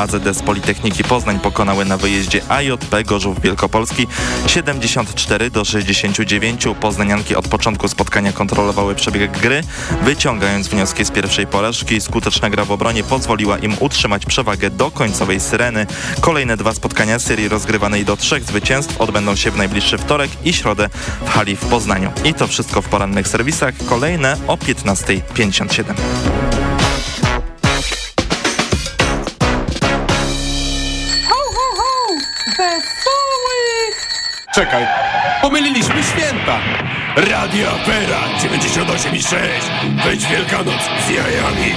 AZD z Politechniki Poznań pokonały na wyjeździe AJP Gorzów Wielkopolski 74 do 69. Poznanianki od początku spotkania kontrolowały przebieg gry, wyciągając wnioski z pierwszej porażki. Skuteczna gra w obronie pozwoliła im utrzymać przewagę do końcowej syreny. Kolejne dwa spotkania serii rozgrywanej do trzech zwycięstw odbędą się w najbliższy wtorek i środę w hali w Poznaniu. I to wszystko w porannych serwisach. Kolejne o 15.57. Czekaj, pomyliliśmy święta. Radio Opera 98,6. Wejdź Wielkanoc z jajami.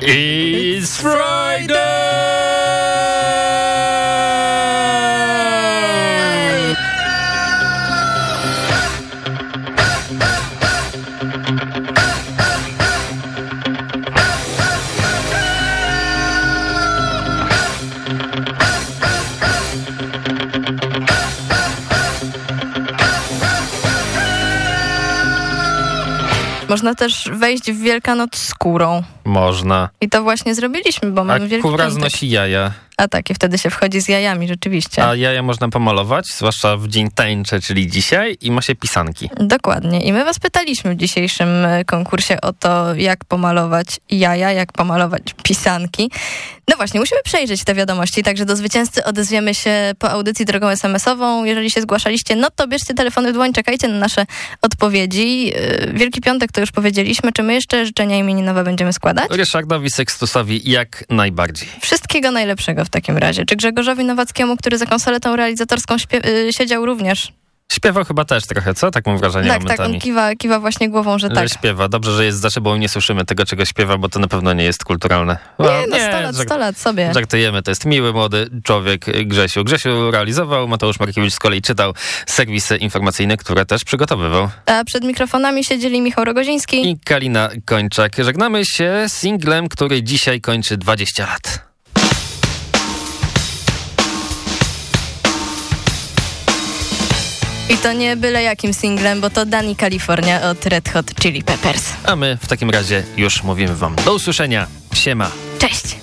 It's Friday! Można też wejść w Wielkanoc skórą. Można. I to właśnie zrobiliśmy, bo A mamy Wielki kura znosi jaja. A tak, i wtedy się wchodzi z jajami, rzeczywiście. A jaja można pomalować, zwłaszcza w dzień tańczy, czyli dzisiaj i ma się pisanki. Dokładnie. I my was pytaliśmy w dzisiejszym e, konkursie o to, jak pomalować jaja, jak pomalować pisanki. No właśnie, musimy przejrzeć te wiadomości, także do zwycięzcy odezwiemy się po audycji drogą SMS-ową. Jeżeli się zgłaszaliście, no to bierzcie telefony w dłoń, czekajcie na nasze odpowiedzi. E, Wielki Piątek to już powiedzieliśmy. Czy my jeszcze życzenia imieninowe będziemy składać? Ryszardowi Sekstusowi jak najbardziej. Wszystkiego najlepszego w takim razie. Czy Grzegorzowi Nowackiemu, który za konsoletą realizatorską y, siedział również? Śpiewał chyba też trochę, co? Tak mam wrażenie tak, tak, momentami. on kiwa, kiwa właśnie głową, że tak. Że śpiewa. Dobrze, że jest za szybą i nie słyszymy tego, czego śpiewa, bo to na pewno nie jest kulturalne. Nie, no 100 lat, żart- 100 lat sobie. Żartujemy, to jest miły, młody człowiek Grzesiu. Grzesiu realizował, Mateusz Markiewicz z kolei czytał serwisy informacyjne, które też przygotowywał. A przed mikrofonami siedzieli Michał Rogoziński. I Kalina Kończak. Żegnamy się singlem, który dzisiaj kończy 20 lat. I to nie byle jakim singlem, bo to Dani California od Red Hot Chili Peppers. A my w takim razie już mówimy wam do usłyszenia. Siema. Cześć!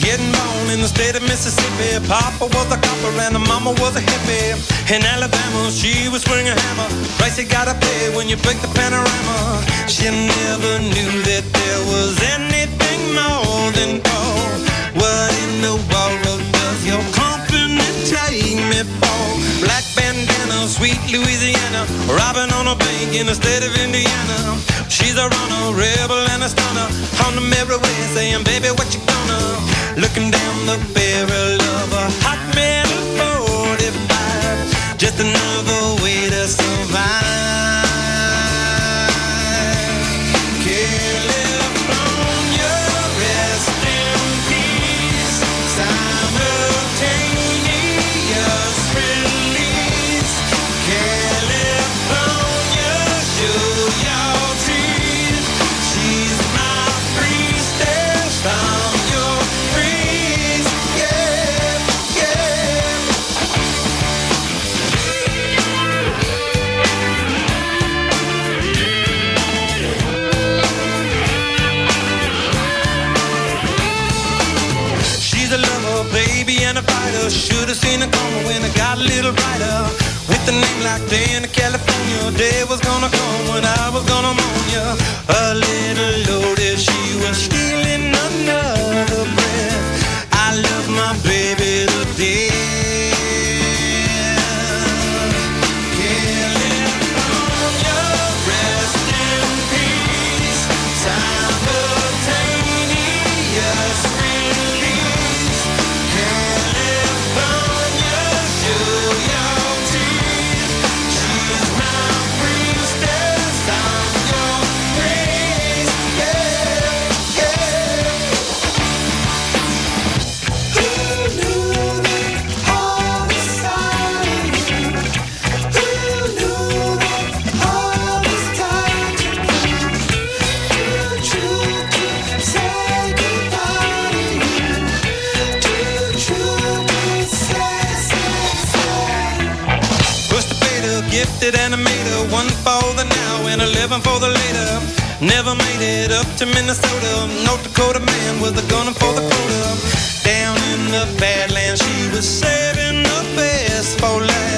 Getting born in the state of Mississippi. Papa was a copper and mama was a hippie. In Alabama, she was swinging a hammer. Price you gotta pay when you break the panorama. She never knew that there was anything more than gold. What in the world does your company take me for? Black sweet Louisiana. Robbing on a bank in the state of Indiana. She's a runner, rebel and a stunner. On the merry saying, baby, what you gonna? Looking down the barrel of a hot metal 45. Just another way to survive. Baby, and a fighter. Should've seen her coming when it got a little brighter. With a name like Day in California, day was gonna come when I was gonna moan ya. A little loaded, she was stealing another breath. I love my baby to death. living for the later. Never made it up to Minnesota. North Dakota man with a gun for the quota. Down in the Badlands, she was saving the best for last.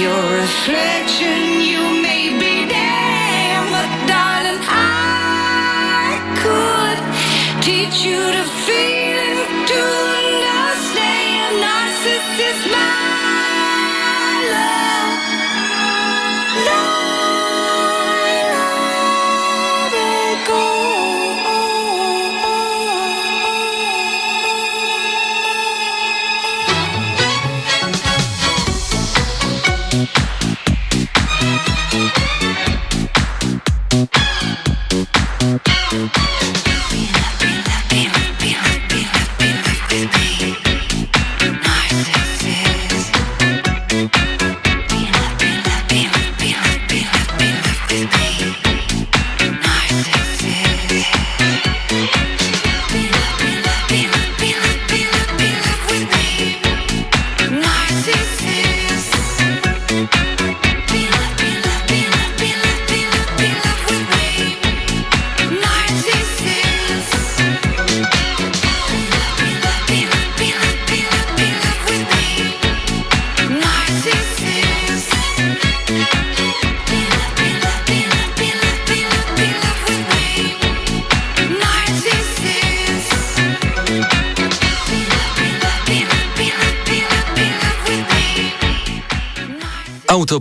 Your reflection, you may be damned. But darling, I could teach you to feel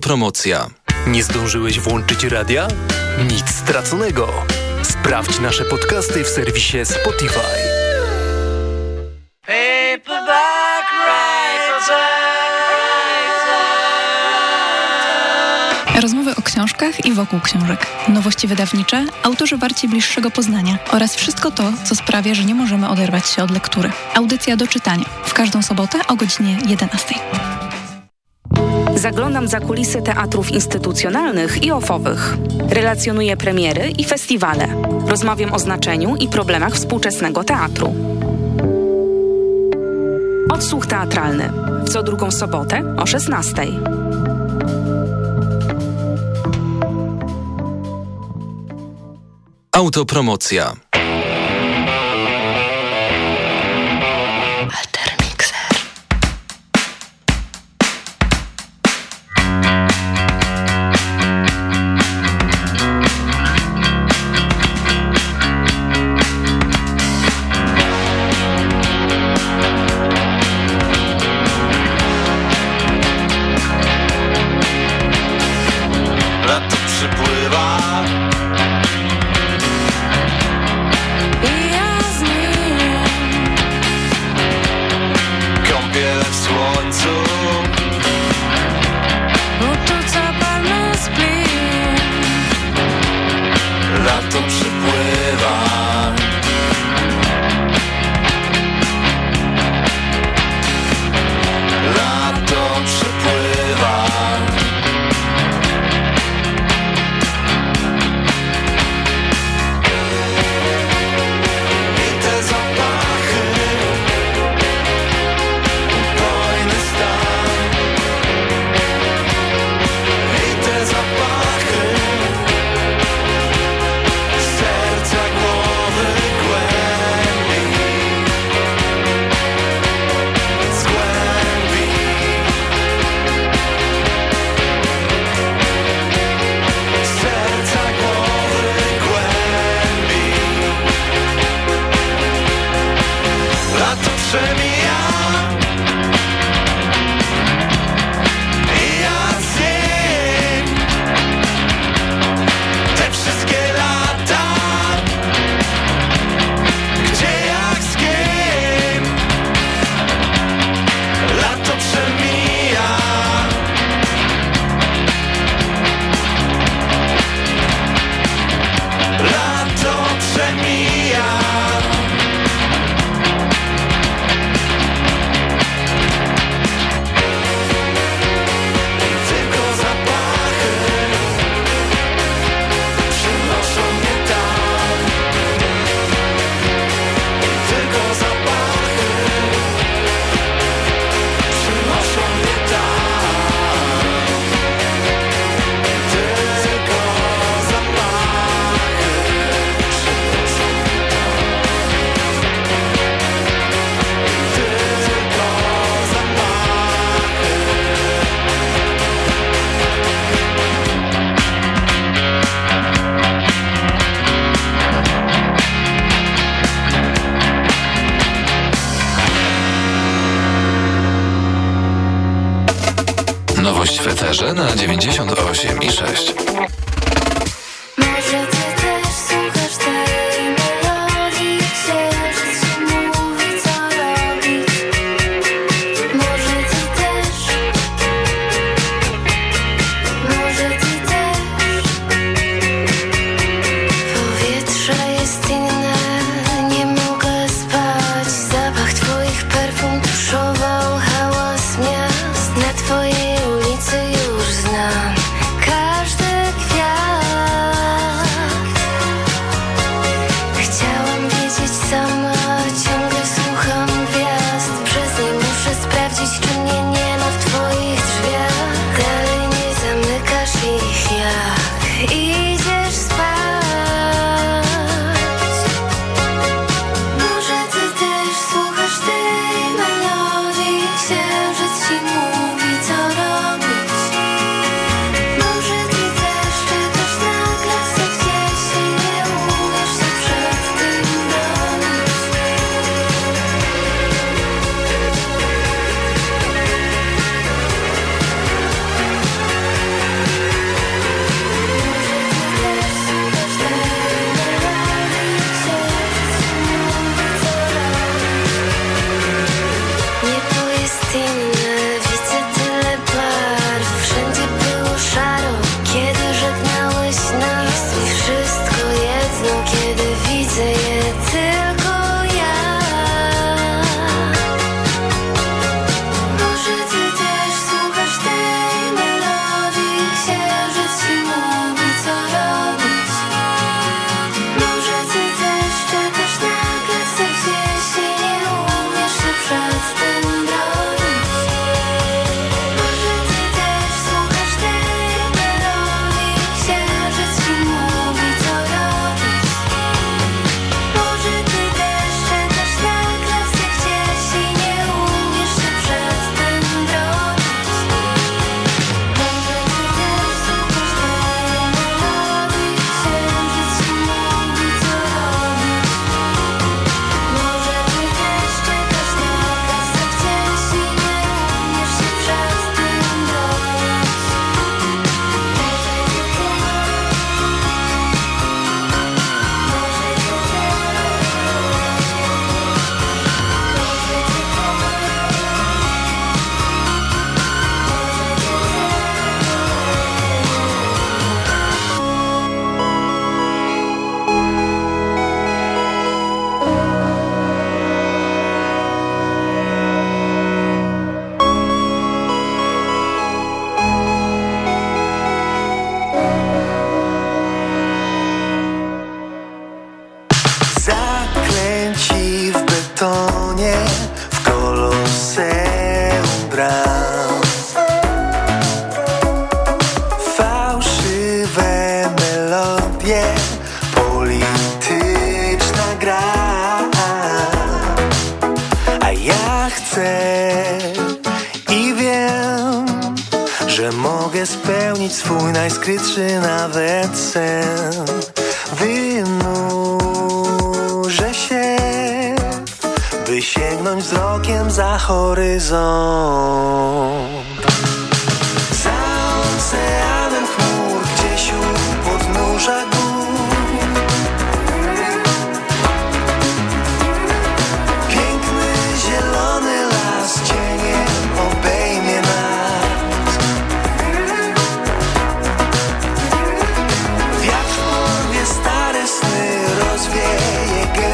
Autopromocja. Nie zdążyłeś włączyć radia? Nic straconego. Sprawdź nasze podcasty w serwisie Spotify. Paperback Rozmowy o książkach i wokół książek. Nowości wydawnicze, autorzy warci bliższego poznania oraz wszystko to, co sprawia, że nie możemy oderwać się od lektury. Audycja do czytania. W każdą sobotę o godzinie 11. Zaglądam za kulisy teatrów instytucjonalnych i ofowych. Relacjonuję premiery i festiwale. Rozmawiam o znaczeniu i problemach współczesnego teatru. Odsłuch teatralny. W co drugą sobotę o 16. Autopromocja.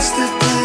past the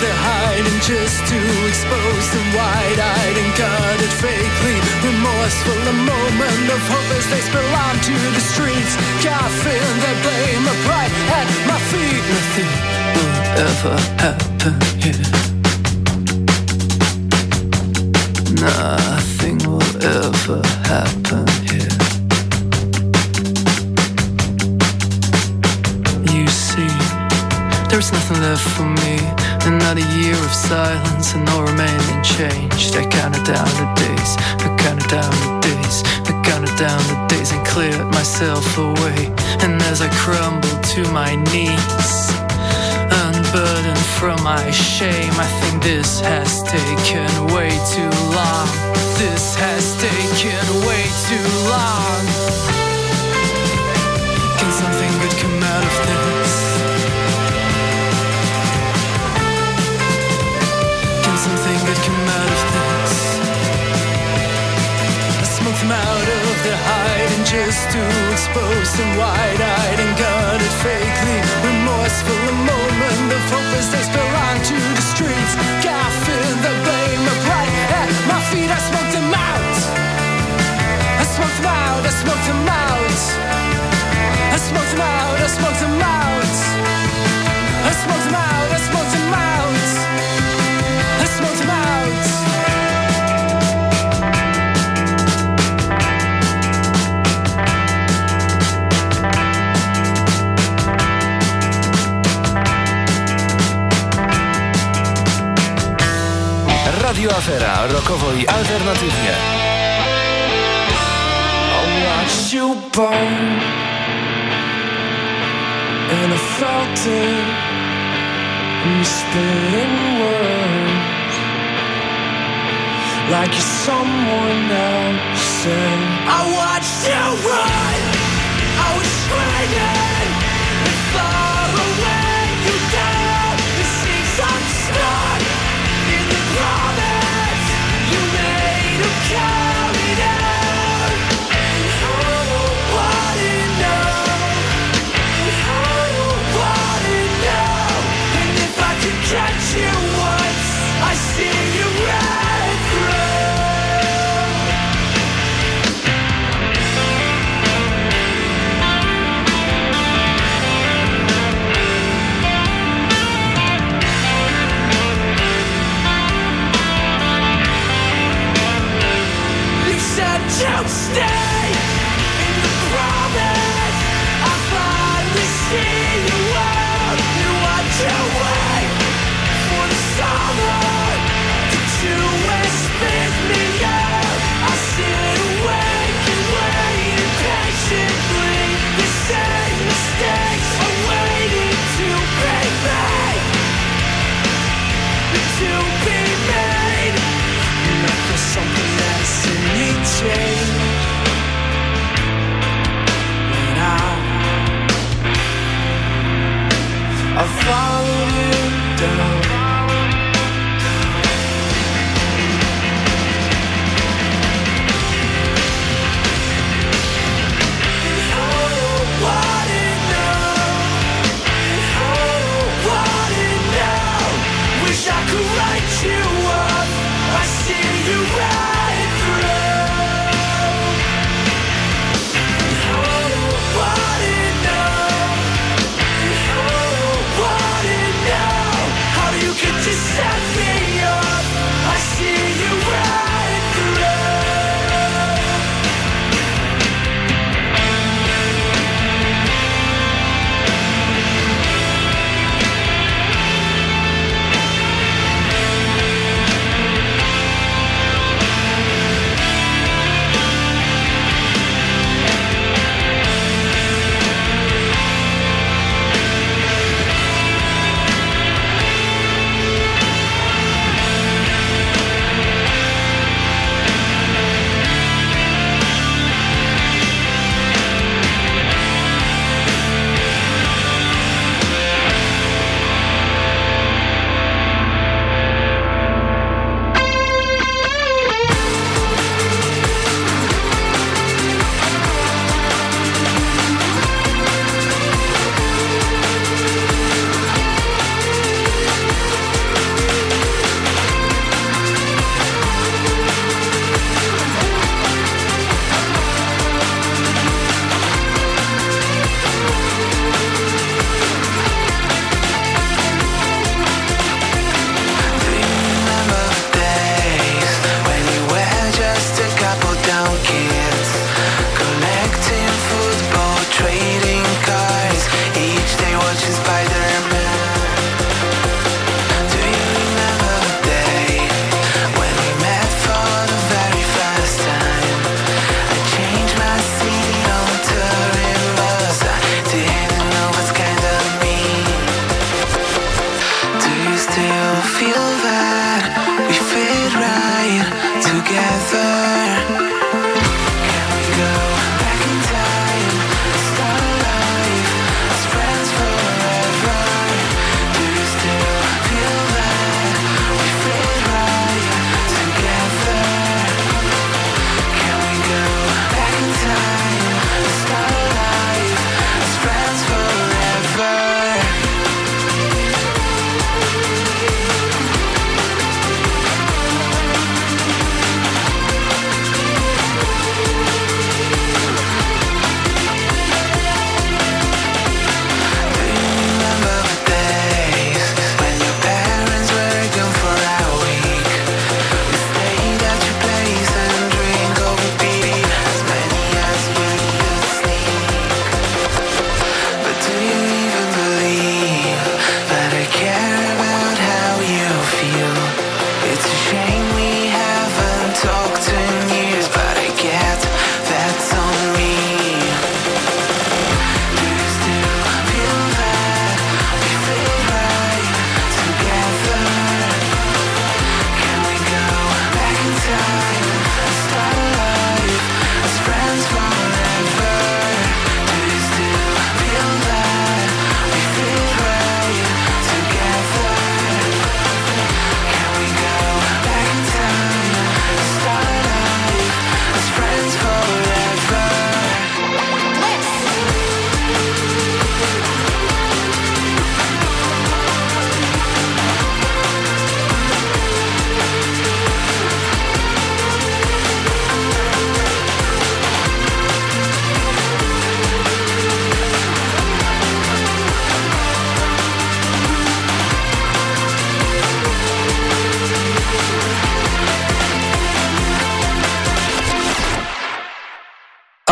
Their hiding just to expose them wide-eyed and guarded fakely remorseful. A moment of hope as they spill onto the streets. Coughing their blame upright at my feet. Nothing will ever happen here. Nothing will ever happen here. You see there's nothing left for me Another year of silence and no remaining change. I counted down the days, I counted down the days I counted down the days and cleared myself away. And as I crumbled to my knees Unburdened from my shame I think this has taken way too long. This has taken way too long. Can something good come out of this? just too exposed and wide-eyed and gutted fakely. Remorseful a moment, the focus that's belonged to the streets. God Radio Afera, rokowo i alternatywnie. I watched you burn And I felt it And you spitting words Like you're someone else said I watched you run I was screaming swallowed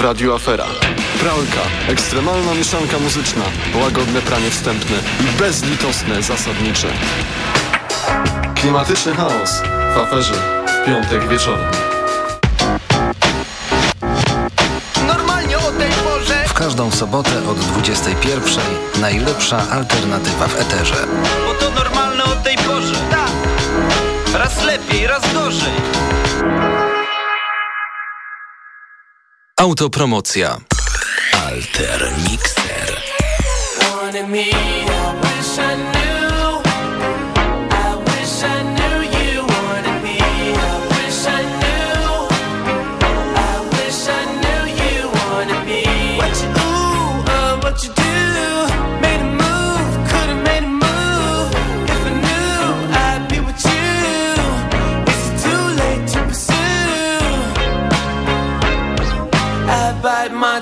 w Radiu Afera. Pralka, ekstremalna mieszanka muzyczna, łagodne pranie wstępne i bezlitosne zasadnicze. Klimatyczny chaos w aferze w piątek wieczorem. Normalnie o tej porze W każdą sobotę od 21 najlepsza alternatywa w eterze. Bo to normalne o tej porze Tak Raz lepiej, raz gorzej Autopromocja. Alter Mixer.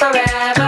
forever.